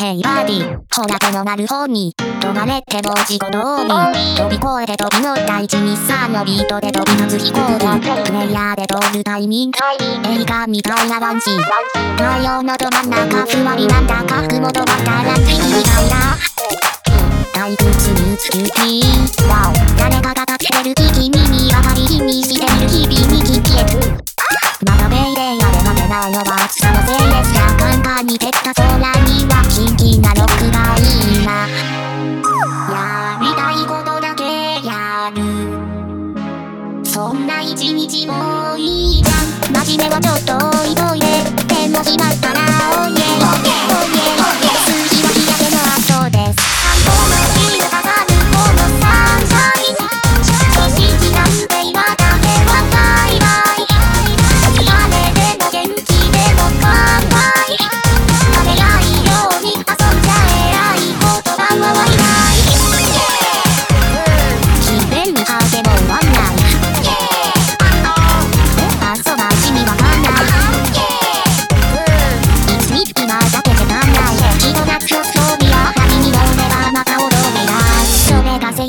ヘイバーディー、ほらでもなる方に、止まれって文字語通り、飛び越えて飛び乗った123のビートで飛び立つ飛行機、プレイヤーで通るタイミング、映画みたいなワンシーン、太陽のど真ん中、ふわりなんだか雲とばったら次みたいな。退屈につくき、誰かが立ってる君にばかり気にしている日々に。きなのがいいなやりたいことだけやる。そんな一日もいいじゃん。真面目はちょっと置いといて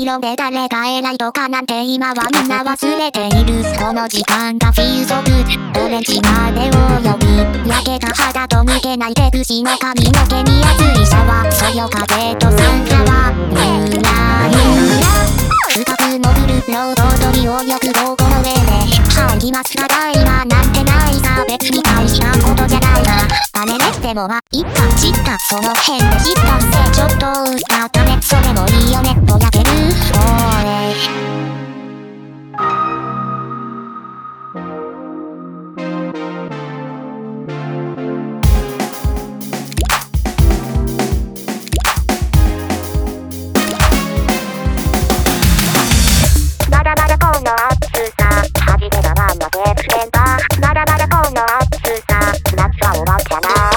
れが正論で誰が偉いとかなんて今はみんな忘れているこの時間がフィーゾブオレンジまでを呼ぶ焼けた肌と抜けない手口の髪の毛に熱いシャワーそよ風とサンフラワーゆらゆら深く潜るロード鳥をよく午後の上で入りますただ今なんてないさ別に大したことじゃないなあれねでもはいっかちったその辺で知ったせちょっと歌ったねそれもいいそうだけな